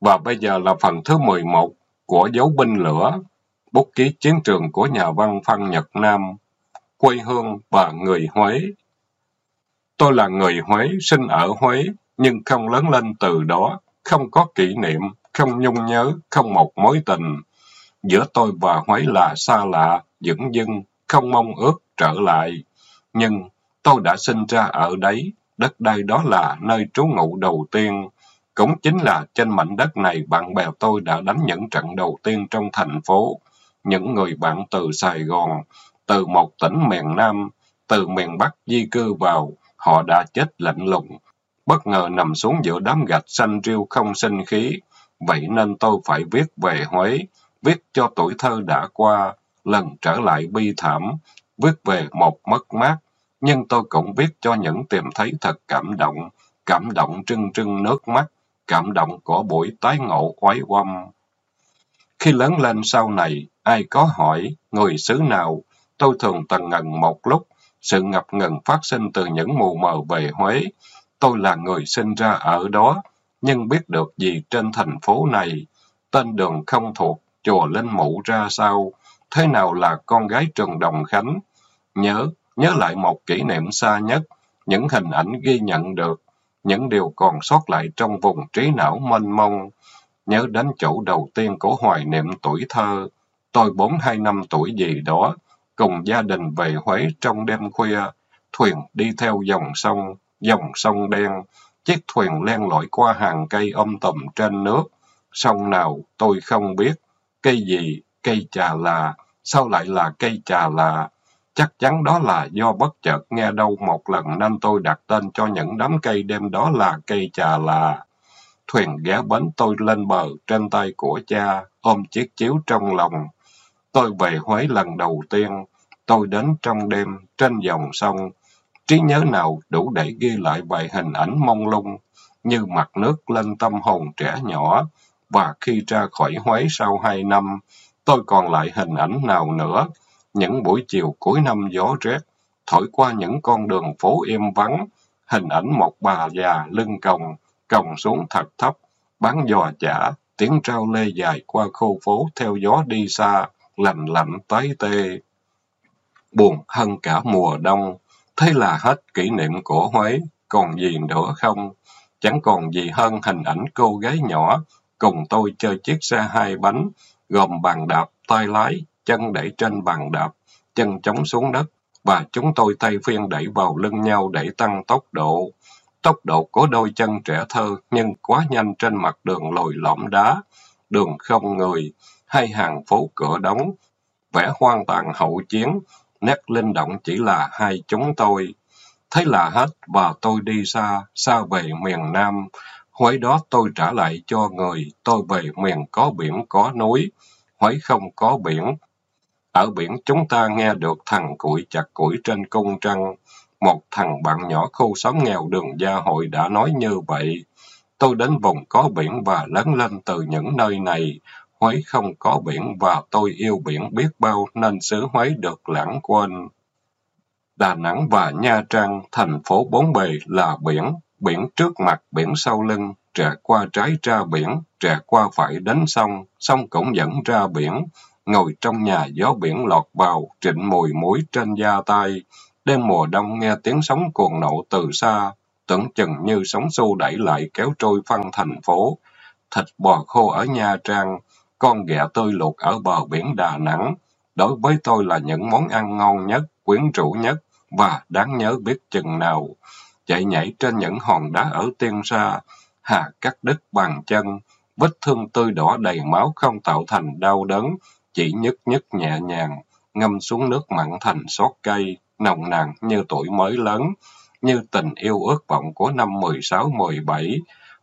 Và bây giờ là phần thứ 11 của Dấu binh lửa, bút ký chiến trường của nhà văn Phan Nhật Nam, quê hương và người Huế. Tôi là người Huế, sinh ở Huế, nhưng không lớn lên từ đó, không có kỷ niệm, không nhung nhớ, không một mối tình. Giữa tôi và Huế là xa lạ, dững dưng, không mong ước trở lại. Nhưng tôi đã sinh ra ở đấy, đất đây đó là nơi trú ngụ đầu tiên. Cũng chính là trên mảnh đất này bạn bè tôi đã đánh những trận đầu tiên trong thành phố. Những người bạn từ Sài Gòn, từ một tỉnh miền Nam, từ miền Bắc di cư vào, họ đã chết lạnh lùng, bất ngờ nằm xuống giữa đám gạch xanh riêu không sinh khí. Vậy nên tôi phải viết về Huế, viết cho tuổi thơ đã qua, lần trở lại bi thảm, viết về một mất mát, nhưng tôi cũng viết cho những tìm thấy thật cảm động, cảm động trưng trưng nước mắt, cảm động của buổi tái ngộ oái oăm. Khi lớn lên sau này, ai có hỏi người xứ nào, tôi thường tần ngần một lúc, sự ngập ngừng phát sinh từ những mù mờ về Huế. Tôi là người sinh ra ở đó, nhưng biết được gì trên thành phố này. Tên đường không thuộc, chùa Linh Mụ ra sao, thế nào là con gái trường Đồng Khánh. Nhớ, nhớ lại một kỷ niệm xa nhất, những hình ảnh ghi nhận được, những điều còn sót lại trong vùng trí não mênh mông. Nhớ đến chỗ đầu tiên của hoài niệm tuổi thơ, tôi bốn hai năm tuổi gì đó, cùng gia đình về Huế trong đêm khuya, thuyền đi theo dòng sông, dòng sông đen, chiếc thuyền len lỏi qua hàng cây âm tùm trên nước. Sông nào tôi không biết, cây gì, cây trà là, sao lại là cây trà là? Chắc chắn đó là do bất chợt nghe đâu một lần nên tôi đặt tên cho những đám cây đêm đó là cây trà là. Thuyền ghé bến tôi lên bờ trên tay của cha, ôm chiếc chiếu trong lòng. Tôi về Huế lần đầu tiên, tôi đến trong đêm, trên dòng sông. Trí nhớ nào đủ để ghi lại vài hình ảnh mông lung, như mặt nước lên tâm hồn trẻ nhỏ. Và khi ra khỏi Huế sau hai năm, tôi còn lại hình ảnh nào nữa? Những buổi chiều cuối năm gió rét, thổi qua những con đường phố im vắng, hình ảnh một bà già lưng còng, còng xuống thật thấp, bán giò chả, tiếng trao lê dài qua khu phố theo gió đi xa, lạnh lạnh tái tê. Buồn hơn cả mùa đông, thế là hết kỷ niệm của Huế, còn gì nữa không? Chẳng còn gì hơn hình ảnh cô gái nhỏ, cùng tôi chơi chiếc xe hai bánh, gồm bàn đạp, tay lái, chân đẩy trên bàn đạp, chân chống xuống đất, và chúng tôi tay phiên đẩy vào lưng nhau để tăng tốc độ. Tốc độ của đôi chân trẻ thơ nhưng quá nhanh trên mặt đường lồi lõm đá, đường không người, hay hàng phố cửa đóng, vẻ hoang tàn hậu chiến, nét linh động chỉ là hai chúng tôi. Thế là hết và tôi đi xa, xa về miền Nam. Huế đó tôi trả lại cho người, tôi về miền có biển có núi. Huế không có biển, ở biển chúng ta nghe được thằng củi chặt củi trên cung trăng. Một thằng bạn nhỏ khu sống nghèo đường gia hội đã nói như vậy. Tôi đến vùng có biển và lớn lên từ những nơi này. Huế không có biển và tôi yêu biển biết bao nên xứ Huế được lãng quên. Đà Nẵng và Nha Trang, thành phố bốn bề là biển, biển trước mặt, biển sau lưng, trẻ qua trái ra biển, trẻ qua phải đến sông, sông cũng dẫn ra biển, ngồi trong nhà gió biển lọt vào, trịnh mùi muối trên da tay. Đêm mùa đông nghe tiếng sóng cuồng nộ từ xa, tưởng chừng như sóng xô đẩy lại kéo trôi phân thành phố. Thịt bò khô ở Nha Trang, con ghẹ tươi luộc ở bờ biển Đà Nẵng. Đối với tôi là những món ăn ngon nhất, quyến rũ nhất và đáng nhớ biết chừng nào. Chạy nhảy trên những hòn đá ở tiên sa, hà cắt đứt bàn chân, vết thương tươi đỏ đầy máu không tạo thành đau đớn, chỉ nhức nhức nhẹ nhàng, ngâm xuống nước mặn thành xót cây, nồng nàn như tuổi mới lớn, như tình yêu ước vọng của năm 16-17,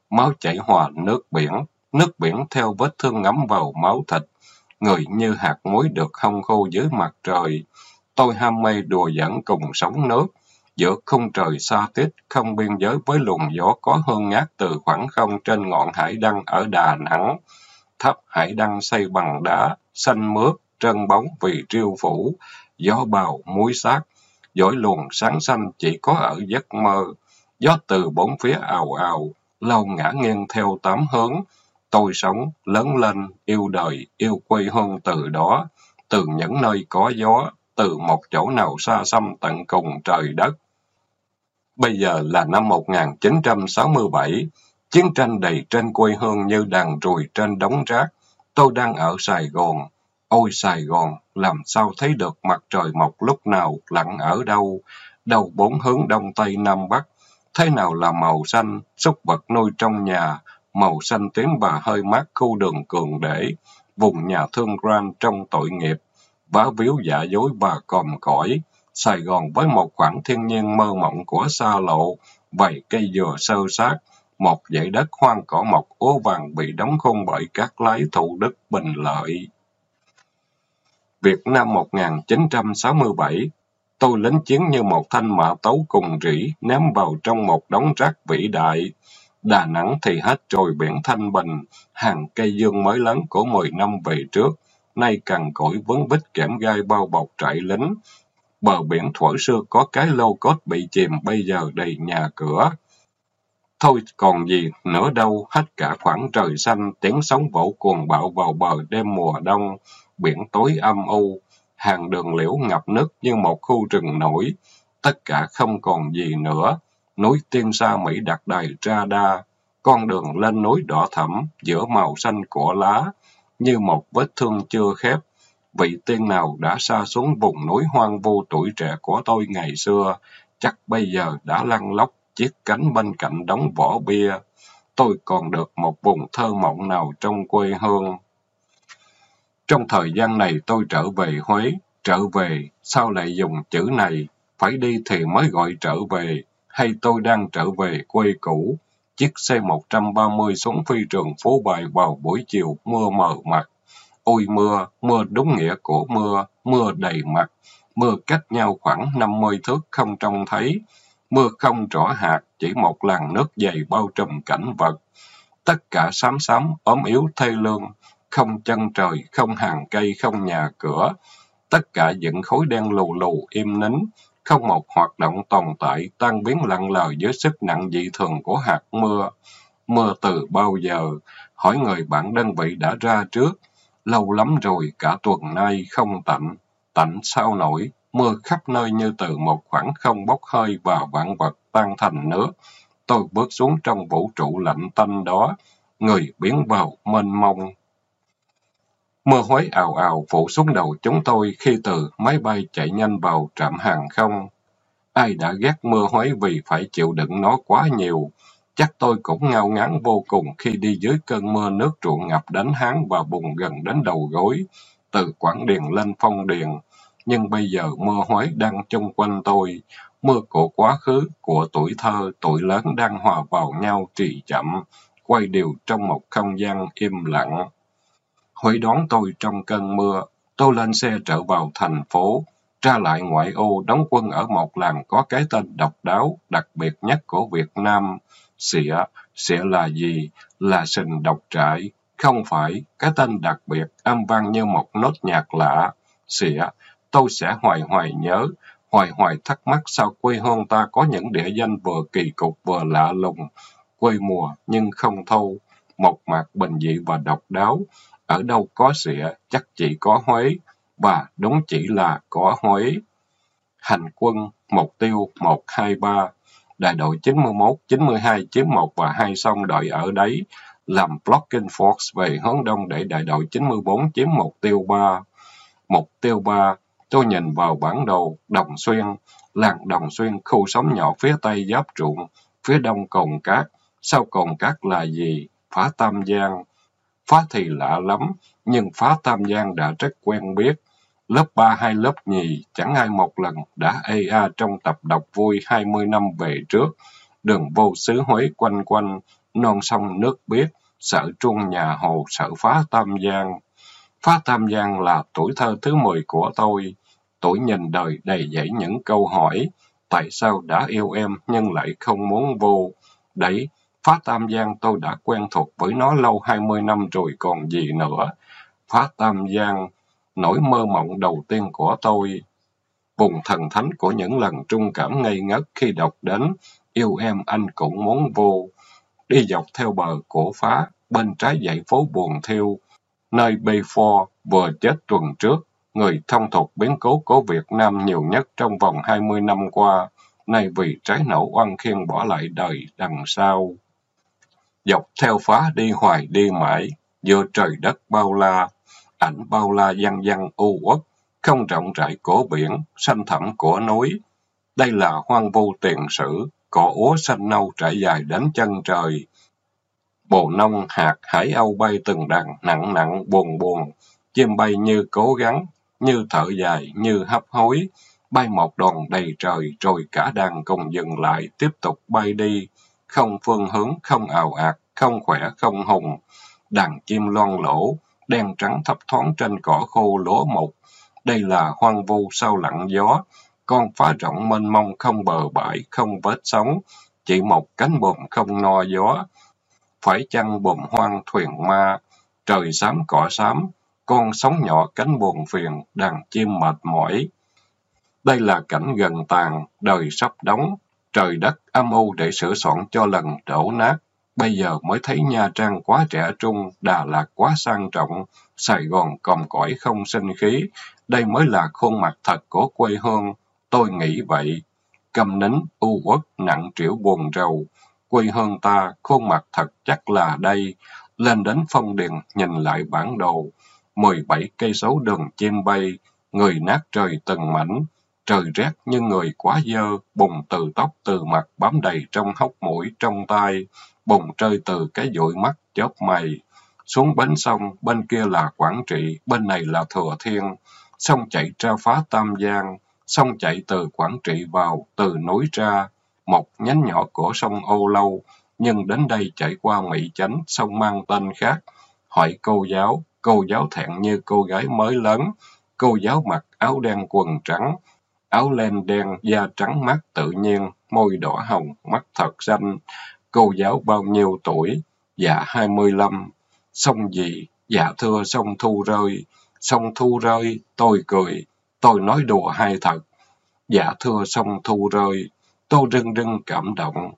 máu chảy hòa nước biển, nước biển theo vết thương ngấm vào máu thịt, người như hạt muối được không khô dưới mặt trời. Tôi ham mê đùa dẫn cùng sóng nước, giữa khung trời xa tít, không biên giới với luồng gió có hương ngát từ khoảng không trên ngọn hải đăng ở Đà Nẵng. Tháp hải đăng xây bằng đá, xanh mướt, trân bóng vì triêu phủ, gió bào, muối xác, dõi luồng sáng xanh chỉ có ở giấc mơ. Gió từ bốn phía ào ào, lâu ngã nghiêng theo tám hướng. Tôi sống, lớn lên, yêu đời, yêu quê hương từ đó, từ những nơi có gió, từ một chỗ nào xa xăm tận cùng trời đất. Bây giờ là năm 1967, chiến tranh đầy trên quê hương như đàn ruồi trên đống rác. Tôi đang ở Sài Gòn. Ôi Sài Gòn, làm sao thấy được mặt trời mọc lúc nào, lặn ở đâu, đầu bốn hướng đông tây nam bắc. Thế nào là màu xanh, súc vật nuôi trong nhà, màu xanh tím và hơi mát khu đường cường để, vùng nhà thương Grand trong tội nghiệp, vá víu giả dối và còm cõi. Sài Gòn với một khoảng thiên nhiên mơ mộng của xa lộ, vầy cây dừa sơ sát, một dãy đất hoang cỏ mọc ố vàng bị đóng khung bởi các lái thủ đức bình lợi. Việt Nam 1967 Tôi lính chiến như một thanh mã tấu cùng rỉ, ném vào trong một đống rác vĩ đại. Đà Nẵng thì hết rồi biển thanh bình, hàng cây dương mới lớn của 10 năm về trước, nay cằn cỗi vấn vít kẽm gai bao bọc trại lính. Bờ biển thuở xưa có cái lô cốt bị chìm, bây giờ đầy nhà cửa. Thôi còn gì nữa đâu, hết cả khoảng trời xanh, tiếng sóng vỗ cuồng bạo vào bờ đêm mùa đông, biển tối âm u, hàng đường liễu ngập nước như một khu rừng nổi, tất cả không còn gì nữa. Núi tiên sa Mỹ đặt đài radar, con đường lên núi đỏ thẫm giữa màu xanh của lá, như một vết thương chưa khép. Vị tiên nào đã xa xuống vùng núi hoang vu tuổi trẻ của tôi ngày xưa, chắc bây giờ đã lăn lóc chiếc cánh bên cạnh đống vỏ bia. Tôi còn được một vùng thơ mộng nào trong quê hương. Trong thời gian này tôi trở về Huế, trở về, sao lại dùng chữ này? Phải đi thì mới gọi trở về, hay tôi đang trở về quê cũ? Chiếc xe 130 xuống phi trường phố bài vào buổi chiều mưa mờ mặt. Ôi mưa, mưa đúng nghĩa của mưa, mưa đầy mặt. Mưa cách nhau khoảng 50 thước không trông thấy. Mưa không rõ hạt, chỉ một làn nước dày bao trùm cảnh vật. Tất cả xám xám, ốm yếu thê lương, không chân trời, không hàng cây, không nhà cửa. Tất cả những khối đen lù lù, im nín, không một hoạt động tồn tại, tan biến lặng lờ dưới sức nặng dị thường của hạt mưa. Mưa từ bao giờ? Hỏi người bạn đơn vị đã ra trước. Lâu lắm rồi, cả tuần nay không tạnh. Tạnh sao nổi, mưa khắp nơi như từ một khoảng không bốc hơi và vạn vật tan thành nước. Tôi bước xuống trong vũ trụ lạnh tanh đó, người biến vào mênh mông. Mưa hối ào ào phủ xuống đầu chúng tôi khi từ máy bay chạy nhanh vào trạm hàng không. Ai đã ghét mưa hối vì phải chịu đựng nó quá nhiều. Chắc tôi cũng ngao ngán vô cùng khi đi dưới cơn mưa nước ruộng ngập đánh háng và bùng gần đến đầu gối, từ Quảng Điền lên Phong Điền. Nhưng bây giờ mưa Huế đang chung quanh tôi, mưa của quá khứ, của tuổi thơ, tuổi lớn đang hòa vào nhau trì chậm, quay đều trong một không gian im lặng. Huế đón tôi trong cơn mưa, tôi lên xe trở vào thành phố, ra lại ngoại ô đóng quân ở một làng có cái tên độc đáo, đặc biệt nhất của Việt Nam. Xịa, xịa là gì? Là sình độc trại. Không phải, cái tên đặc biệt, âm vang như một nốt nhạc lạ. Xịa, tôi sẽ hoài hoài nhớ, hoài hoài thắc mắc sao quê hương ta có những địa danh vừa kỳ cục vừa lạ lùng. Quê mùa nhưng không thâu, một mặt bình dị và độc đáo. Ở đâu có xịa, chắc chỉ có Huế, và đúng chỉ là có Huế. Hành quân, mục tiêu 123, đại đội 91, 92 chiếm một và hai xong đợi ở đấy, làm blocking force về hướng đông để đại đội 94 chiếm mục tiêu 3. Mục tiêu 3, tôi nhìn vào bản đồ Đồng Xuyên, làng Đồng Xuyên, khu sống nhỏ phía tây giáp ruộng, phía đông Cồn Cát. Sau Cồn Cát là gì? Phá Tam Giang. Phá thì lạ lắm, nhưng phá Tam Giang đã rất quen biết. Lớp 3 hay lớp nhì, chẳng ai một lần đã EA trong tập đọc vui 20 năm về trước. Đường vô xứ Huế quanh quanh, non sông nước biếc, sợ trung nhà hồ, sợ phá Tam Giang. Phá Tam Giang là tuổi thơ thứ 10 của tôi. Tuổi nhìn đời đầy dẫy những câu hỏi. Tại sao đã yêu em nhưng lại không muốn vô? Đấy, Phá Tam Giang tôi đã quen thuộc với nó lâu 20 năm rồi còn gì nữa. Phá Tam Giang, nỗi mơ mộng đầu tiên của tôi. Vùng thần thánh của những lần trung cảm ngây ngất khi đọc đến, yêu em anh cũng muốn vô. Đi dọc theo bờ của phá, bên trái dãy phố Buồn Thiêu, nơi Bayford vừa chết tuần trước, người thông thuộc biến cố của Việt Nam nhiều nhất trong vòng 20 năm qua, nay vì trái nổ oan khiên bỏ lại đời đằng sau. Dọc theo phá đi hoài đi mãi, giữa trời đất bao la, ảnh bao la văn văn u uất, không rộng rãi của biển, xanh thẳm của núi. Đây là hoang vu tiền sử, cỏ úa xanh nâu trải dài đến chân trời. Bồ nông hạt hải âu bay từng đàn, nặng nặng buồn buồn, chim bay như cố gắng, như thở dài, như hấp hối, bay một đoàn đầy trời rồi cả đàn cùng dừng lại, tiếp tục bay đi, không phương hướng, không ảo ạt, không khỏe, không hùng. Đàn chim loan lỗ, đen trắng thấp thoáng trên cỏ khô lúa mục. Đây là hoang vu sau lặng gió, con phá rộng mênh mông không bờ bãi, không vết sóng, chỉ một cánh buồm không no gió. Phải chăng buồm hoang thuyền ma, trời xám cỏ xám, con sóng nhỏ cánh buồn phiền, đàn chim mệt mỏi. Đây là cảnh gần tàn, đời sắp đóng, trời đất âm u để sửa soạn cho lần đổ nát. Bây giờ mới thấy Nha Trang quá trẻ trung, Đà Lạt quá sang trọng, Sài Gòn còm cõi không sinh khí. Đây mới là khuôn mặt thật của quê hương. Tôi nghĩ vậy. Cầm nín, u uất, nặng trĩu buồn rầu. Quê hương ta, khuôn mặt thật chắc là đây. Lên đến phong điền, nhìn lại bản đồ. 17 cây số đường chim bay, người nát trời từng mảnh, trời rét như người quá dơ, bùng từ tóc từ mặt bám đầy trong hốc mũi trong tai, bùng rơi từ cái dụi mắt chớp mày. Xuống bến sông, bên kia là Quảng Trị, bên này là Thừa Thiên. Sông chạy ra phá Tam Giang, sông chạy từ Quảng Trị vào, từ núi ra, một nhánh nhỏ của sông Âu Lâu, nhưng đến đây chạy qua Mỹ Chánh, sông mang tên khác. Hỏi cô giáo, Cô giáo thẹn như cô gái mới lớn. Cô giáo mặc áo đen quần trắng, áo len đen, da trắng mắt tự nhiên, môi đỏ hồng, mắt thật xanh. Cô giáo bao nhiêu tuổi? Dạ hai mươi lăm. Xong gì? Dạ thưa xong thu rơi. Xong thu rơi, tôi cười. Tôi nói đùa hay thật. Dạ thưa xong thu rơi. Tôi rưng rưng cảm động.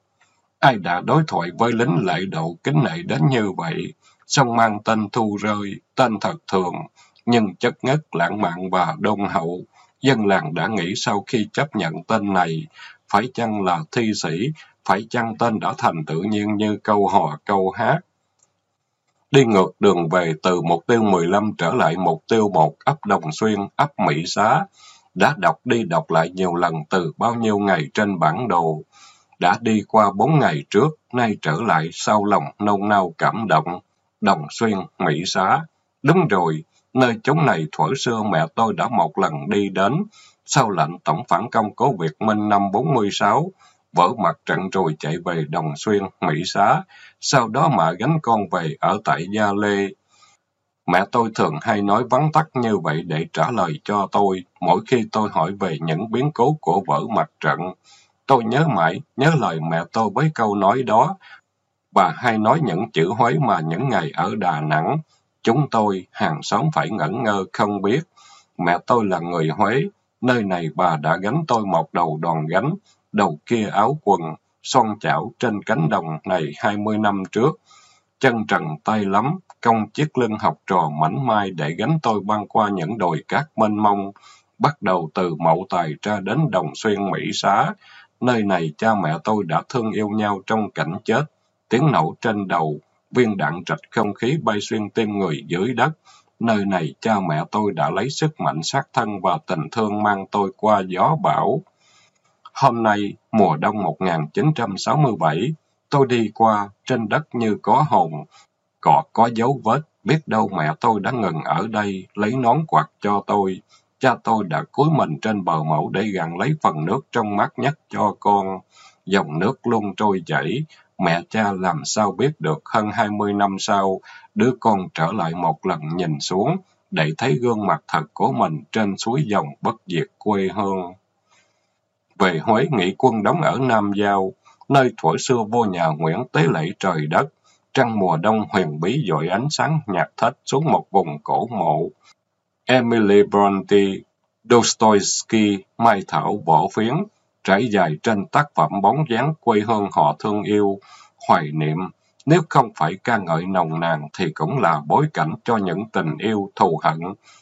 Ai đã đối thoại với lính lại độ kính nệ đến như vậy? Song mang tên thu rơi, tên thật thường, nhưng chất ngất lãng mạn và đôn hậu. Dân làng đã nghĩ sau khi chấp nhận tên này, phải chăng là thi sĩ, phải chăng tên đã thành tự nhiên như câu hò câu hát. Đi ngược đường về từ mục tiêu 15 trở lại mục tiêu 1 ấp Đồng Xuyên, ấp Mỹ Xá, đã đọc đi đọc lại nhiều lần từ bao nhiêu ngày trên bản đồ. Đã đi qua bốn ngày trước, nay trở lại sau lòng nôn nao cảm động. Đồng Xuyên, Mỹ Xá. Đúng rồi, nơi chốn này thuở xưa mẹ tôi đã một lần đi đến. Sau lệnh tổng phản công của Việt Minh năm 46, vỡ mặt trận rồi chạy về Đồng Xuyên, Mỹ Xá. Sau đó mẹ gánh con về ở tại Gia Lê. Mẹ tôi thường hay nói vắn tắt như vậy để trả lời cho tôi mỗi khi tôi hỏi về những biến cố của vỡ mặt trận. Tôi nhớ mãi, nhớ lời mẹ tôi với câu nói đó, bà hay nói những chữ Huế mà những ngày ở Đà Nẵng, chúng tôi, hàng xóm phải ngẩn ngơ không biết. Mẹ tôi là người Huế, nơi này bà đã gánh tôi một đầu đòn gánh, đầu kia áo quần, son chảo trên cánh đồng này hai mươi năm trước. Chân trần tay lắm, công chiếc lưng học trò mảnh mai để gánh tôi băng qua những đồi cát mênh mông, bắt đầu từ mậu tài ra đến đồng xuyên Mỹ Xá. Nơi này cha mẹ tôi đã thương yêu nhau trong cảnh chết tiếng nổ trên đầu, viên đạn trạch không khí bay xuyên tim người dưới đất. Nơi này cha mẹ tôi đã lấy sức mạnh sát thân và tình thương mang tôi qua gió bão. Hôm nay, mùa đông 1967, tôi đi qua, trên đất như có hồn, cọ có dấu vết, biết đâu mẹ tôi đã ngừng ở đây, lấy nón quạt cho tôi. Cha tôi đã cúi mình trên bờ mẫu để gặn lấy phần nước trong mắt nhất cho con. Dòng nước luôn trôi chảy, Mẹ cha làm sao biết được hơn hai mươi năm sau, đứa con trở lại một lần nhìn xuống, để thấy gương mặt thật của mình trên suối dòng bất diệt quê hương. Về Huế nghỉ quân đóng ở Nam Giao, nơi thuở xưa vô nhà Nguyễn tế lễ trời đất, trăng mùa đông huyền bí dội ánh sáng nhạt thách xuống một vùng cổ mộ. Emily Bronte, Dostoevsky, Mai Thảo, Võ Phiến, trải dài trên tác phẩm bóng dáng quê hương họ thương yêu, hoài niệm, Nếu không phải ca ngợi nồng nàn thì cũng là bối cảnh cho những tình yêu thù hận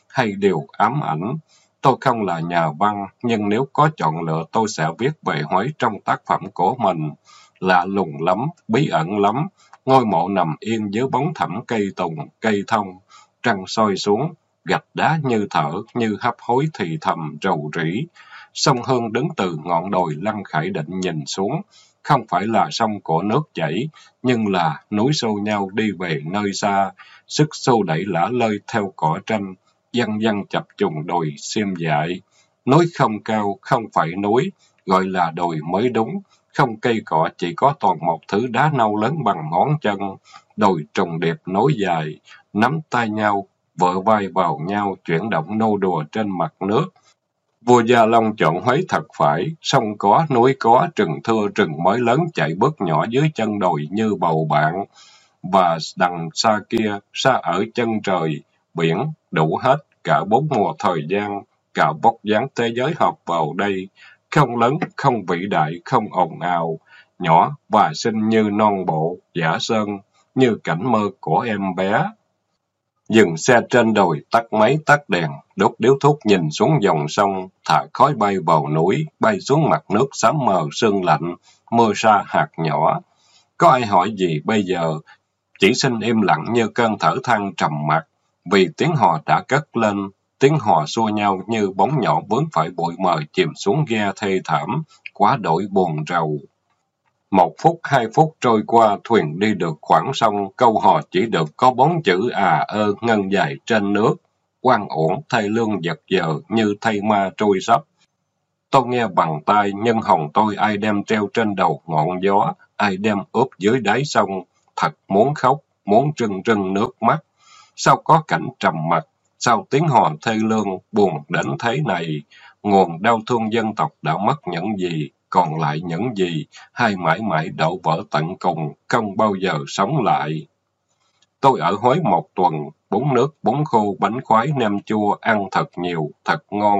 hay điều ám ảnh. Tôi không là nhà văn, nhưng nếu có chọn lựa tôi sẽ viết về Huế trong tác phẩm của mình. Lạ lùng lắm, bí ẩn lắm. Ngôi mộ nằm yên dưới bóng thẳm cây tùng, cây thông. Trăng soi xuống, gạch đá như thở, như hấp hối thì thầm rầu rĩ. Sông Hương đứng từ ngọn đồi lăng khải định nhìn xuống, không phải là sông của nước chảy, nhưng là núi xô nhau đi về nơi xa, sức xô đẩy lả lơi theo cỏ tranh, dân dân chập trùng đồi xiêm dại. Núi không cao, không phải núi, gọi là đồi mới đúng, không cây cỏ chỉ có toàn một thứ đá nâu lớn bằng ngón chân, đồi trùng điệp nối dài, nắm tay nhau, vợ vai vào nhau chuyển động nô đùa trên mặt nước. Vua Gia Long chọn Huế thật phải, sông có, núi có, rừng thưa, rừng mới lớn chạy bước nhỏ dưới chân đồi như bầu bạn. Và đằng xa kia, xa ở chân trời, biển, đủ hết, cả bốn mùa thời gian, cả bốc dáng thế giới hợp vào đây. Không lớn, không vĩ đại, không ồn ào, nhỏ và xinh như non bộ, giả sơn, như cảnh mơ của em bé. Dừng xe trên đồi, tắt máy tắt đèn, đốt điếu thuốc nhìn xuống dòng sông, thả khói bay vào núi, bay xuống mặt nước xám mờ sương lạnh, mưa sa hạt nhỏ. Có ai hỏi gì bây giờ? Chỉ xin im lặng như cơn thở than trầm mặc, vì tiếng hò đã cất lên, tiếng hò xua nhau như bóng nhỏ vướng phải bụi mờ chìm xuống ghe thê thảm, quá đổi buồn rầu. Một phút, hai phút trôi qua, thuyền đi được khoảng sông, câu hò chỉ được có bốn chữ à ơ ngân dài trên nước quan ổn, thay lương giật giờ, như thay ma trôi sắp. Tôi nghe bằng tai, nhân hồng tôi ai đem treo trên đầu ngọn gió, ai đem ướp dưới đáy sông. Thật muốn khóc, muốn trưng trưng nước mắt. Sao có cảnh trầm mặc, sao tiếng hò thê lương, buồn đến thế này. Nguồn đau thương dân tộc đã mất những gì, còn lại những gì, hay mãi mãi đậu vỡ tận cùng, không bao giờ sống lại. Tôi ở Huế một tuần, bún nước, bún khô, bánh khoái, nem chua, ăn thật nhiều, thật ngon.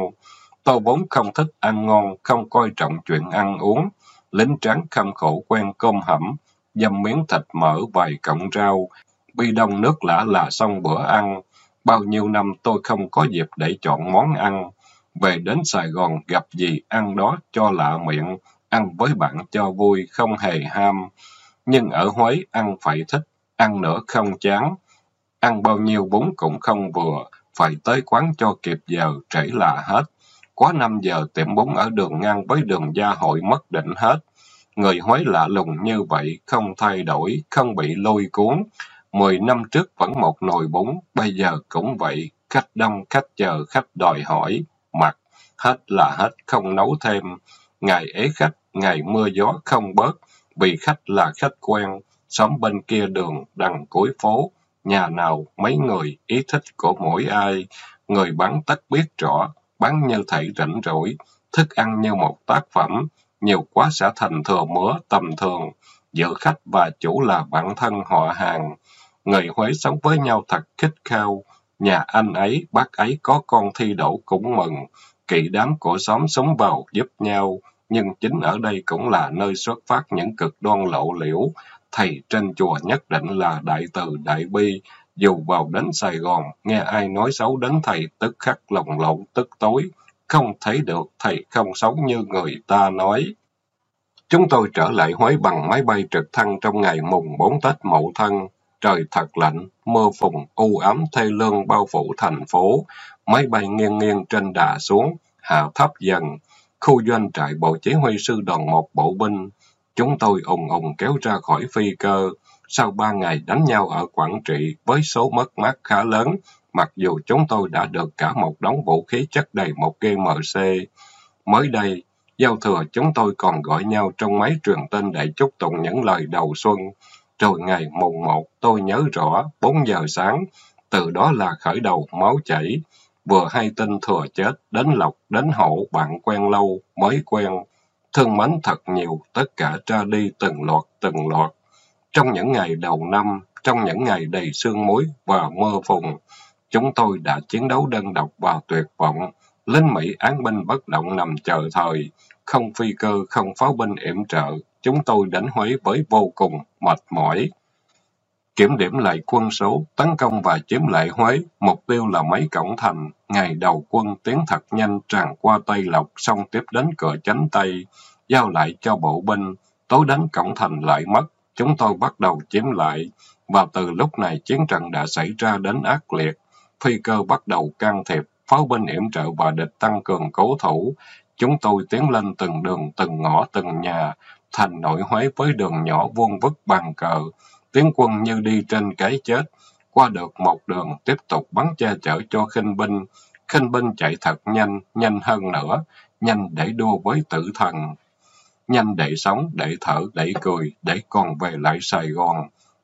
Tôi vốn không thích ăn ngon, không coi trọng chuyện ăn uống. Lính trắng khăm khổ quen cơm hẩm, dăm miếng thịt mỡ, vài cọng rau, bi đông nước lã là xong bữa ăn. Bao nhiêu năm tôi không có dịp để chọn món ăn. Về đến Sài Gòn gặp gì ăn đó cho lạ miệng, ăn với bạn cho vui, không hề ham. Nhưng ở Huế ăn phải thích, ăn nữa không chán. Ăn bao nhiêu bún cũng không vừa, phải tới quán cho kịp giờ, trễ là hết. Quá năm giờ tiệm bún ở đường ngang với đường gia hội mất định hết. Người Huế lạ lùng như vậy, không thay đổi, không bị lôi cuốn. Mười năm trước vẫn một nồi bún, bây giờ cũng vậy, khách đông, khách chờ, khách đòi hỏi mặt, hết là hết, không nấu thêm. Ngày ế khách, ngày mưa gió không bớt, vì khách là khách quen, xóm bên kia đường, đằng cuối phố, nhà nào, mấy người, ý thích của mỗi ai. Người bán tất biết rõ, bán như thể rảnh rỗi, thức ăn như một tác phẩm, nhiều quá sẽ thành thừa mứa tầm thường, giữa khách và chủ là bản thân họ hàng. Người Huế sống với nhau thật khích khao, Nhà anh ấy, bác ấy có con thi đậu cũng mừng. Kỵ đám của xóm sống vào giúp nhau. Nhưng chính ở đây cũng là nơi xuất phát những cực đoan lộ liễu. Thầy trên chùa nhất định là đại từ đại bi. Dù vào đến Sài Gòn, nghe ai nói xấu đến thầy tức khắc lòng lộn tức tối. Không thấy được, thầy không sống như người ta nói. Chúng tôi trở lại Huế bằng máy bay trực thăng trong ngày mùng 4 Tết Mậu Thân. Trời thật lạnh, mưa phùn, u ám thê lương bao phủ thành phố. Máy bay nghiêng nghiêng trên đà xuống, hạ thấp dần. Khu doanh trại bộ chỉ huy sư đoàn một bộ binh. Chúng tôi ùng ùng kéo ra khỏi phi cơ. Sau ba ngày đánh nhau ở Quảng Trị với số mất mát khá lớn, mặc dù chúng tôi đã được cả một đống vũ khí chất đầy một GMC. Mới đây, giao thừa chúng tôi còn gọi nhau trong máy truyền tin để chúc tụng những lời đầu xuân. Rồi ngày mùng một tôi nhớ rõ, bốn giờ sáng, từ đó là khởi đầu máu chảy. Vừa hay tin thừa chết, đến lộc, đến hổ, bạn quen lâu, mới quen. Thương mến thật nhiều, tất cả ra đi từng loạt, từng loạt. Trong những ngày đầu năm, trong những ngày đầy sương muối và mưa phùn, chúng tôi đã chiến đấu đơn độc và tuyệt vọng. Lính Mỹ án binh bất động nằm chờ thời, không phi cơ, không pháo binh yểm trợ, chúng tôi đến Huế với vô cùng mệt mỏi. Kiểm điểm lại quân số, tấn công và chiếm lại Huế, mục tiêu là mấy cổng thành. Ngày đầu quân tiến thật nhanh tràn qua Tây Lộc, xong tiếp đến cửa chánh Tây, giao lại cho bộ binh. Tối đến cổng thành lại mất, chúng tôi bắt đầu chiếm lại. Và từ lúc này chiến trận đã xảy ra đến ác liệt. Phi cơ bắt đầu can thiệp, pháo binh yểm trợ và địch tăng cường cố thủ. Chúng tôi tiến lên từng đường, từng ngõ, từng nhà, thành nội Huế với đường nhỏ vuông vức bàn cờ tiến quân như đi trên cái chết. Qua được một đường, tiếp tục bắn che chở cho khinh binh. Khinh binh chạy thật nhanh, nhanh hơn nữa, nhanh để đua với tử thần. Nhanh để sống, để thở, để cười, để còn về lại Sài Gòn.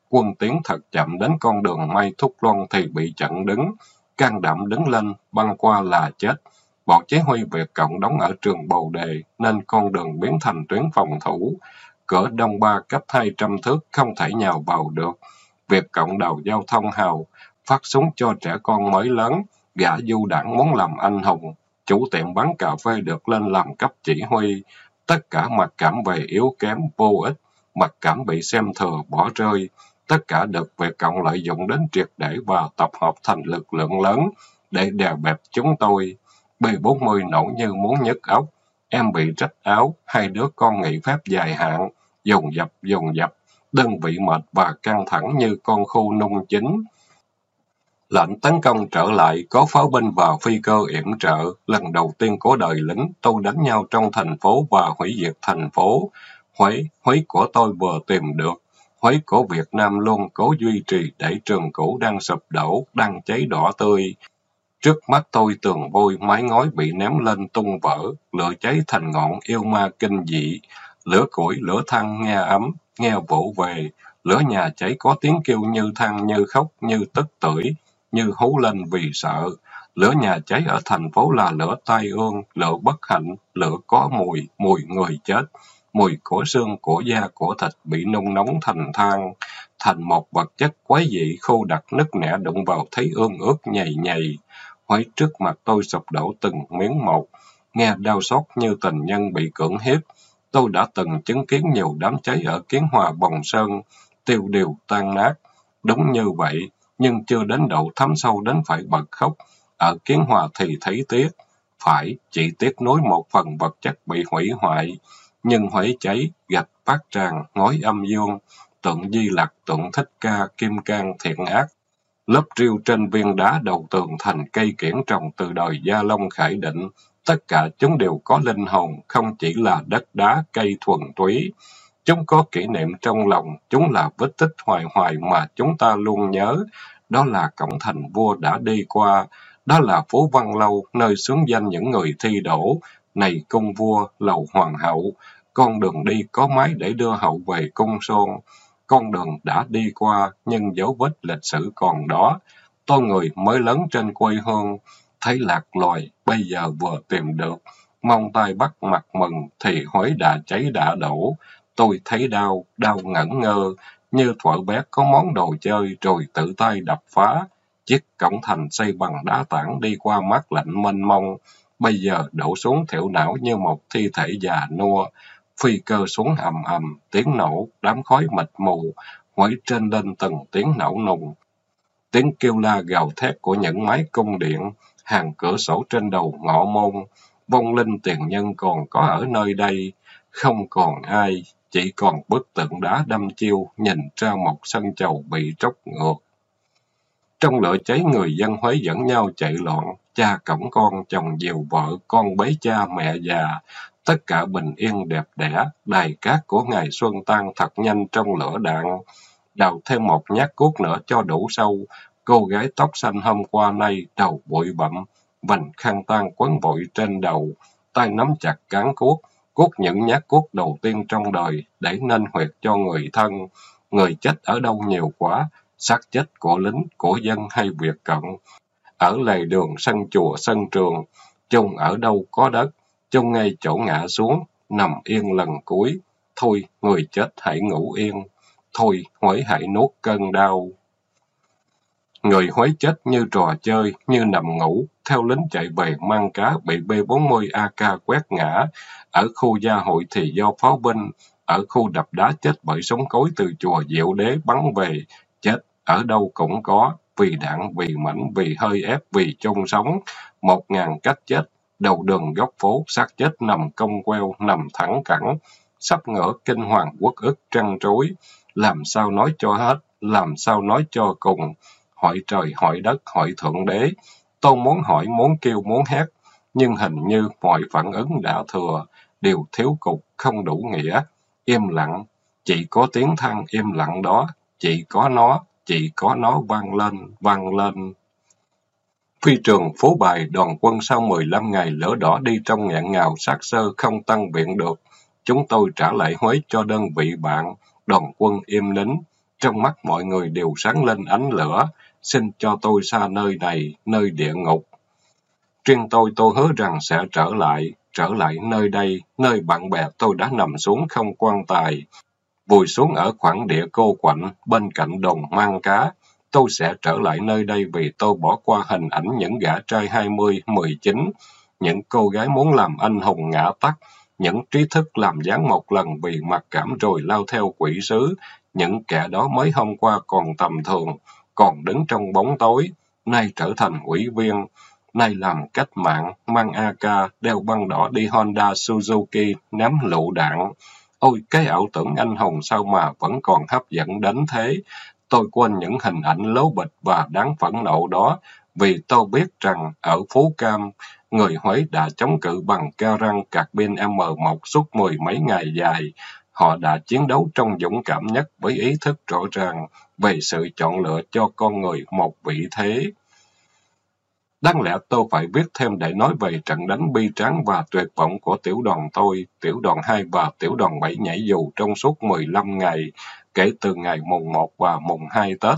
Quân tiến thật chậm đến con đường Mai Thúc Loan thì bị chặn đứng. Can đảm đứng lên, băng qua là chết. Bọn chế huy Việt Cộng đóng ở trường Bầu Đề, nên con đường biến thành tuyến phòng thủ cửa đông ba cách hai trăm thước không thể nhào vào được. Việc cộng đầu giao thông hào, phát súng cho trẻ con mới lớn, gã du đảng muốn làm anh hùng. Chủ tiệm bán cà phê được lên làm cấp chỉ huy. Tất cả mặc cảm về yếu kém, vô ích, mặc cảm bị xem thừa, bỏ rơi. Tất cả được việc Cộng lợi dụng đến triệt để và tập hợp thành lực lượng lớn để đè bẹp chúng tôi. B-40 nổ như muốn nhấc ốc. Em bị rách áo, hai đứa con nghỉ phép dài hạn dồn dập dồn dập, đơn vị mệt và căng thẳng như con khu nung chính Lệnh tấn công trở lại, có pháo binh và phi cơ yểm trợ. Lần đầu tiên của đời lính, tôi đánh nhau trong thành phố và hủy diệt thành phố. Huế, Huế của tôi vừa tìm được. Huế của Việt Nam luôn cố duy trì để trường cũ đang sụp đổ, đang cháy đỏ tươi. Trước mắt tôi tường vôi, mái ngói bị ném lên tung vỡ, lửa cháy thành ngọn yêu ma kinh dị. Lửa củi, lửa than nghe ấm, nghe vỗ về, lửa nhà cháy có tiếng kêu như than, như khóc, như tức tưởi, như hú lên vì sợ. Lửa nhà cháy ở thành phố là lửa tai ương, lửa bất hạnh, lửa có mùi, mùi người chết, mùi của xương, của da, của thịt bị nung nóng thành than, thành một vật chất quái dị khô đặc nứt nẻ đụng vào thấy ương ướt nhầy nhầy. Hoái trước mặt tôi sụp đổ từng miếng một, nghe đau xót như tình nhân bị cưỡng hiếp, Tôi đã từng chứng kiến nhiều đám cháy ở Kiến Hòa Bồng Sơn, tiêu điều tan nát. Đúng như vậy, nhưng chưa đến độ thấm sâu đến phải bật khóc. Ở Kiến Hòa thì thấy tiếc, phải chỉ tiếc nối một phần vật chất bị hủy hoại. Nhưng hủy cháy, gạch phát tràng, ngói âm dương, tượng di lạc, tượng thích ca, kim cang, thiện ác. Lớp riêu trên viên đá đầu tường thành cây kiển trồng từ đời Gia Long khải định, Tất cả chúng đều có linh hồn, không chỉ là đất đá, cây thuần túy. Chúng có kỷ niệm trong lòng, chúng là vết tích hoài hoài mà chúng ta luôn nhớ. Đó là cổng thành vua đã đi qua, đó là phố Văn Lâu, nơi xướng danh những người thi đổ. Này công vua, lầu hoàng hậu, con đường đi có máy để đưa hậu về cung son. Con đường đã đi qua, nhưng dấu vết lịch sử còn đó. Tôi người mới lớn trên quê hương, thấy lạc loài, bây giờ vừa tìm được, mong tay bắt mặt mừng, thì hối đã cháy đã đổ. Tôi thấy đau, đau ngẩn ngơ, như thuở bé có món đồ chơi rồi tự tay đập phá. Chiếc cổng thành xây bằng đá tảng đi qua mắt lạnh mênh mông, bây giờ đổ xuống thiểu não như một thi thể già nua. Phi cơ xuống ầm ầm, tiếng nổ, đám khói mịt mù, quấy trên lên từng tiếng nổ nùng. Tiếng kêu la gào thét của những máy cung điện, hàng cửa sổ trên đầu ngọ môn, vong linh tiền nhân còn có ở nơi đây, không còn ai, chỉ còn bức tượng đá đâm chiêu nhìn ra một sân chầu bị tróc ngược. Trong lửa cháy người dân Huế dẫn nhau chạy loạn, cha cổng con, chồng dìu vợ, con bế cha mẹ già, tất cả bình yên đẹp đẽ, đài cát của ngày xuân tan thật nhanh trong lửa đạn. Đào thêm một nhát cuốc nữa cho đủ sâu, Cô gái tóc xanh hôm qua nay đầu bụi bặm, vành khăn tan quấn vội trên đầu, tay nắm chặt cán cuốc, cuốc những nhát cuốc đầu tiên trong đời để nên huyệt cho người thân. Người chết ở đâu nhiều quá, xác chết của lính, của dân hay việc cận. Ở lề đường, sân chùa, sân trường, chung ở đâu có đất, chung ngay chỗ ngã xuống, nằm yên lần cuối. Thôi, người chết hãy ngủ yên. Thôi, hãy hãy nuốt cơn đau. Người Huế chết như trò chơi, như nằm ngủ, theo lính chạy về mang cá bị B-40 AK quét ngã. Ở khu gia hội thì do pháo binh, ở khu đập đá chết bởi súng cối từ chùa Diệu Đế bắn về. chết ở đâu cũng có, vì đạn, vì mảnh, vì hơi ép, vì chung sống, một ngàn cách chết, đầu đường góc phố, xác chết nằm cong queo, nằm thẳng cẳng, sắp ngỡ kinh hoàng quốc ức trăng trối, làm sao nói cho hết, làm sao nói cho cùng, hỏi trời, hỏi đất, hỏi thượng đế, tôi muốn hỏi, muốn kêu, muốn hét, nhưng hình như mọi phản ứng đã thừa, đều thiếu cục, không đủ nghĩa, im lặng, chỉ có tiếng than im lặng đó, chỉ có nó, chỉ có nó vang lên, vang lên. Phi trường phố bài đoàn quân sau 15 ngày lỡ đỏ đi trong ngạn ngào sát sơ không tăng viện được. Chúng tôi trả lại Huế cho đơn vị bạn, đoàn quân im nín. Trong mắt mọi người đều sáng lên ánh lửa, xin cho tôi xa nơi này, nơi địa ngục. Riêng tôi tôi hứa rằng sẽ trở lại, trở lại nơi đây, nơi bạn bè tôi đã nằm xuống không quan tài, vùi xuống ở khoảng địa cô quạnh, bên cạnh đồng mang cá. Tôi sẽ trở lại nơi đây vì tôi bỏ qua hình ảnh những gã trai 20, 19, những cô gái muốn làm anh hùng ngã tắt, những trí thức làm dáng một lần vì mặc cảm rồi lao theo quỷ sứ, những kẻ đó mới hôm qua còn tầm thường, còn đứng trong bóng tối, nay trở thành ủy viên, nay làm cách mạng, mang AK, đeo băng đỏ đi Honda Suzuki, ném lựu đạn. Ôi, cái ảo tưởng anh hùng sao mà vẫn còn hấp dẫn đến thế. Tôi quên những hình ảnh lố bịch và đáng phẫn nộ đó, vì tôi biết rằng ở Phú Cam, người Huế đã chống cự bằng ca răng carbin M1 suốt mười mấy ngày dài. Họ đã chiến đấu trong dũng cảm nhất với ý thức rõ ràng về sự chọn lựa cho con người một vị thế. Đáng lẽ tôi phải viết thêm để nói về trận đánh bi tráng và tuyệt vọng của tiểu đoàn tôi, tiểu đoàn 2 và tiểu đoàn 7 nhảy dù trong suốt 15 ngày, kể từ ngày mùng 1 và mùng 2 Tết.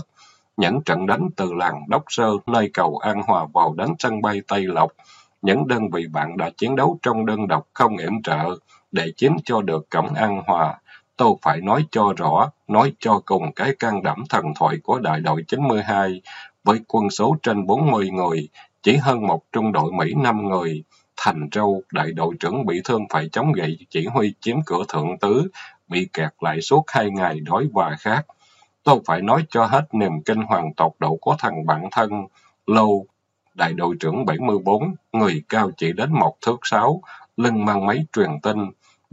Những trận đánh từ làng Đốc Sơ, nơi cầu An Hòa vào đến sân bay Tây Lộc. Những đơn vị bạn đã chiến đấu trong đơn độc không yểm trợ để chiếm cho được cẩm An Hòa. Tôi phải nói cho rõ, nói cho cùng cái can đảm thần thoại của đại đội 92 với quân số trên 40 người, chỉ hơn một trung đội Mỹ năm người. Thành Châu, đại đội trưởng bị thương phải chống gậy chỉ huy chiếm cửa thượng tứ, bị kẹt lại suốt hai ngày đói và khát. Tôi phải nói cho hết niềm kinh hoàng tột độ của thằng bạn thân. Lâu, đại đội trưởng 74, người cao chỉ đến một thước sáu, lưng mang máy truyền tin,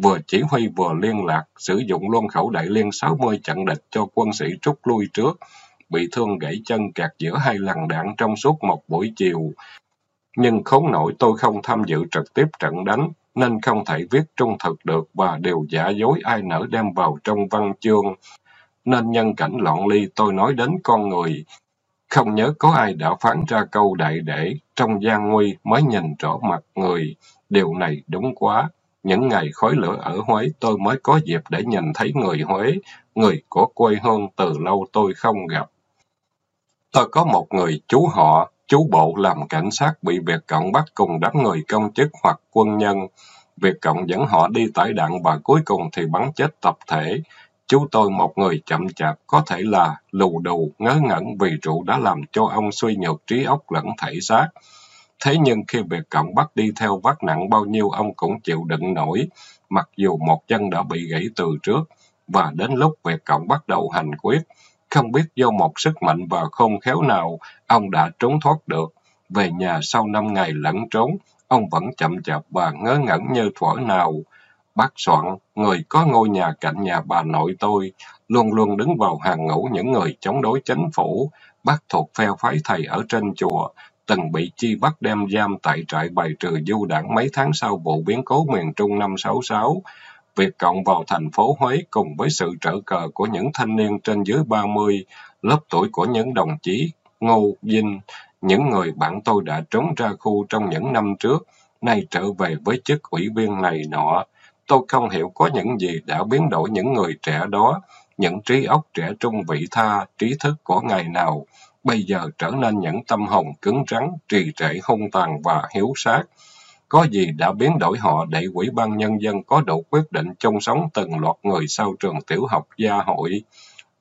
vừa chỉ huy vừa liên lạc, sử dụng luân khẩu đại liên 60 chặn địch cho quân sĩ rút lui trước bị thương gãy chân kẹt giữa hai lằn đạn trong suốt một buổi chiều. Nhưng khốn nổi tôi không tham dự trực tiếp trận đánh, nên không thể viết trung thực được và đều giả dối ai nở đem vào trong văn chương. Nên nhân cảnh loạn ly tôi nói đến con người. Không nhớ có ai đã phán ra câu đại để, trong gian nguy mới nhìn rõ mặt người. Điều này đúng quá. Những ngày khói lửa ở Huế tôi mới có dịp để nhìn thấy người Huế, người của quê hương từ lâu tôi không gặp. Tôi có một người chú họ, chú bộ làm cảnh sát bị Việt Cộng bắt cùng đám người công chức hoặc quân nhân. Việt Cộng dẫn họ đi tải đạn và cuối cùng thì bắn chết tập thể. Chú tôi một người chậm chạp, có thể là lù đù, ngớ ngẩn vì rượu đã làm cho ông suy nhược trí óc lẫn thể xác. Thế nhưng khi bị Cộng bắt đi theo vác nặng bao nhiêu ông cũng chịu đựng nổi, mặc dù một chân đã bị gãy từ trước. Và đến lúc về Cộng bắt đầu hành quyết, không biết do một sức mạnh và khôn khéo nào, ông đã trốn thoát được. Về nhà sau năm ngày lẫn trốn, ông vẫn chậm chạp và ngớ ngẩn như thuở nào. Bác Soạn, người có ngôi nhà cạnh nhà bà nội tôi, luôn luôn đứng vào hàng ngũ những người chống đối chính phủ. Bác thuộc phe phái thầy ở trên chùa, từng bị chi bắt đem giam tại trại bài trừ du đảng mấy tháng sau vụ biến cố miền Trung năm 66. Việt Cộng vào thành phố Huế cùng với sự trở cờ của những thanh niên trên dưới 30, lớp tuổi của những đồng chí Ngô, Vinh, những người bạn tôi đã trốn ra khu trong những năm trước, nay trở về với chức ủy viên này nọ. Tôi không hiểu có những gì đã biến đổi những người trẻ đó, những trí óc trẻ trung vị tha, trí thức của ngày nào, bây giờ trở nên những tâm hồn cứng rắn, trì trệ hung tàn và hiếu sát. Có gì đã biến đổi họ để quỹ ban nhân dân có đủ quyết định chung sống từng loạt người sau trường tiểu học gia hội,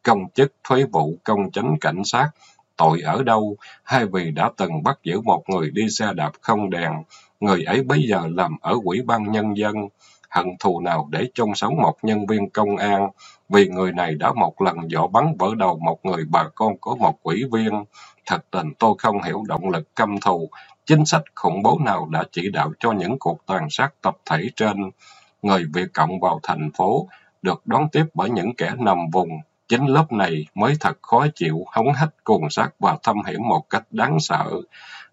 công chức, thuế vụ, công chánh cảnh sát, tội ở đâu, hay vì đã từng bắt giữ một người đi xe đạp không đèn, người ấy bây giờ làm ở quỹ ban nhân dân, hận thù nào để chôn sống một nhân viên công an, vì người này đã một lần dọ bắn vỡ đầu một người bà con của một quỹ viên. Thật tình tôi không hiểu động lực căm thù, chính sách khủng bố nào đã chỉ đạo cho những cuộc tàn sát tập thể trên. Người Việt Cộng vào thành phố được đón tiếp bởi những kẻ nằm vùng. Chính lớp này mới thật khó chịu, hống hách cuồng sát và thâm hiểm một cách đáng sợ.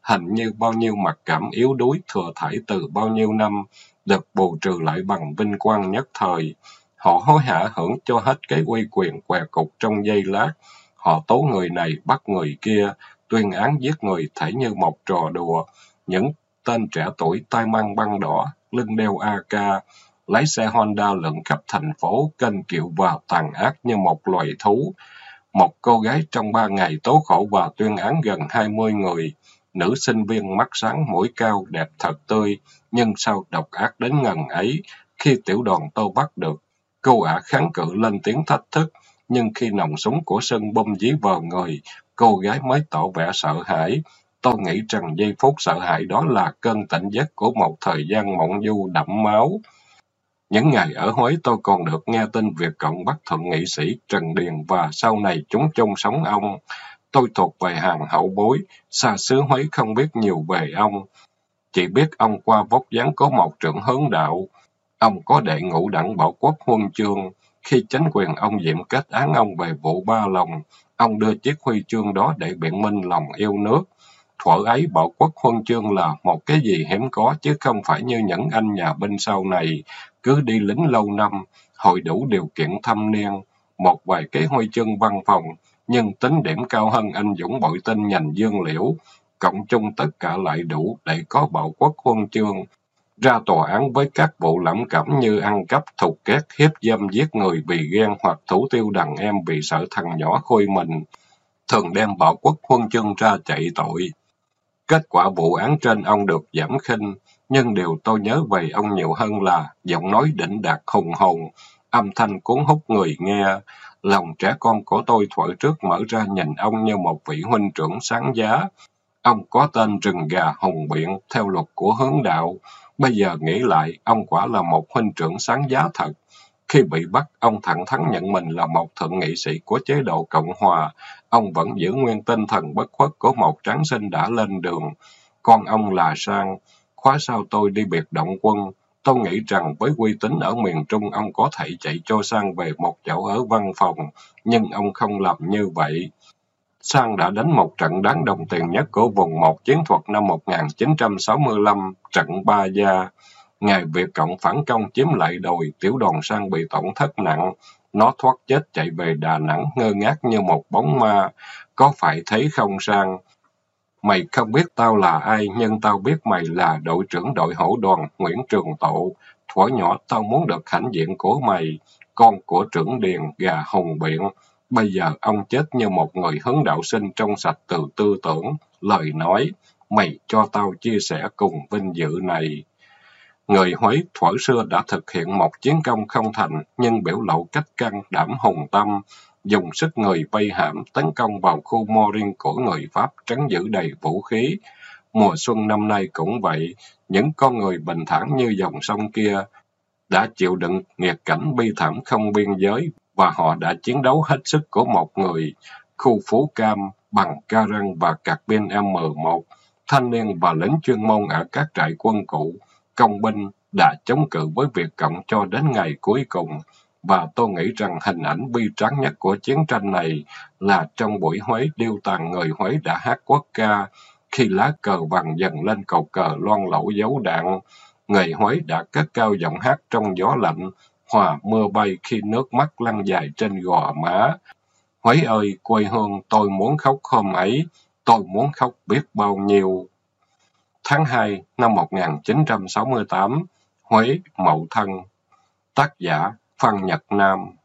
Hình như bao nhiêu mặc cảm yếu đuối thừa thải từ bao nhiêu năm được bù trừ lại bằng vinh quang nhất thời. Họ hối hả hưởng cho hết cái uy quyền què cục trong giây lát. Họ tố người này bắt người kia, tuyên án giết người thể như một trò đùa. Những tên trẻ tuổi tay mang băng đỏ, lưng đeo AK, lấy xe Honda lượn khắp thành phố, kênh kiệu và tàn ác như một loài thú. Một cô gái trong ba ngày tố khổ và tuyên án gần 20 người. Nữ sinh viên mắt sáng, mũi cao, đẹp thật tươi, nhưng sao độc ác đến ngần ấy. Khi tiểu đoàn tô bắt được, cô ả kháng cự lên tiếng thách thức, nhưng khi nòng súng của sân bông dí vào người, cô gái mới tỏ vẻ sợ hãi. Tôi nghĩ rằng giây phút sợ hãi đó là cơn tỉnh giấc của một thời gian mộng du đẫm máu. Những ngày ở Huế tôi còn được nghe tin việc Cộng bắt thượng nghị sĩ Trần Điền và sau này chúng chung sống ông. Tôi thuộc về hàng hậu bối, xa xứ Huế không biết nhiều về ông. Chỉ biết ông qua vóc dáng có một trưởng hướng đạo. Ông có đệ ngũ đẳng bảo quốc huân chương. Khi chính quyền ông Diệm kết án ông về vụ ba lòng, ông đưa chiếc huy chương đó để biện minh lòng yêu nước. Thuở ấy bảo quốc huân chương là một cái gì hiếm có chứ không phải như những anh nhà binh sau này, cứ đi lính lâu năm, hội đủ điều kiện thâm niên, một vài cái huy chương văn phòng, nhưng tính điểm cao hơn anh Dũng bội tinh nhành dương liễu, cộng chung tất cả lại đủ để có bảo quốc huân chương. Ra tòa án với các vụ lẩm cẩm như ăn cắp, thục két, hiếp dâm, giết người vì ghen hoặc thủ tiêu đàn em vì sợ thằng nhỏ khôi mình, thường đem bảo quốc huân chương ra chạy tội. Kết quả vụ án trên ông được giảm khinh, nhưng điều tôi nhớ về ông nhiều hơn là giọng nói đỉnh đạt hùng hồn, âm thanh cuốn hút người nghe. Lòng trẻ con của tôi thuở trước mở ra nhìn ông như một vị huynh trưởng sáng giá. Ông có tên rừng gà hùng biện theo luật của hướng đạo. Bây giờ nghĩ lại, ông quả là một huynh trưởng sáng giá thật. Khi bị bắt, ông thẳng thắn nhận mình là một thượng nghị sĩ của chế độ Cộng Hòa. Ông vẫn giữ nguyên tinh thần bất khuất của một tráng sinh đã lên đường. Con ông là Sang. Khóa sau tôi đi biệt động quân. Tôi nghĩ rằng với uy tín ở miền Trung, ông có thể chạy cho Sang về một chỗ ở văn phòng. Nhưng ông không làm như vậy. Sang đã đánh một trận đáng đồng tiền nhất của vùng một chiến thuật năm 1965, trận Ba Gia. Ngày Việt Cộng phản công chiếm lại đồi, tiểu đoàn sang bị tổn thất nặng. Nó thoát chết chạy về Đà Nẵng ngơ ngác như một bóng ma. Có phải thấy không sang? Mày không biết tao là ai, nhưng tao biết mày là đội trưởng đội hổ đoàn Nguyễn Trường Tộ. Thuở nhỏ tao muốn được hãnh diện của mày, con của trưởng điền gà hùng biện. Bây giờ ông chết như một người hướng đạo sinh trong sạch từ tư tưởng, lời nói. Mày cho tao chia sẻ cùng vinh dự này. Người Huế thuở xưa đã thực hiện một chiến công không thành, nhưng biểu lộ cách căn đảm hùng tâm, dùng sức người vây hãm tấn công vào khu Morin của người Pháp trấn giữ đầy vũ khí. Mùa xuân năm nay cũng vậy, những con người bình thản như dòng sông kia đã chịu đựng nghiệt cảnh bi thảm không biên giới và họ đã chiến đấu hết sức của một người. Khu Phú Cam bằng ca răng và cạc pin M1, thanh niên và lính chuyên môn ở các trại quân cụ công binh đã chống cự với Việt Cộng cho đến ngày cuối cùng. Và tôi nghĩ rằng hình ảnh bi tráng nhất của chiến tranh này là trong buổi Huế điêu tàn người Huế đã hát quốc ca. Khi lá cờ vàng dần lên cầu cờ loan lẩu dấu đạn, người Huế đã cất cao giọng hát trong gió lạnh, hòa mưa bay khi nước mắt lăn dài trên gò má. Huế ơi, quê hương, tôi muốn khóc hôm ấy, tôi muốn khóc biết bao nhiêu tháng 2 năm 1968, Huế, Mậu Thân. Tác giả Phan Nhật Nam.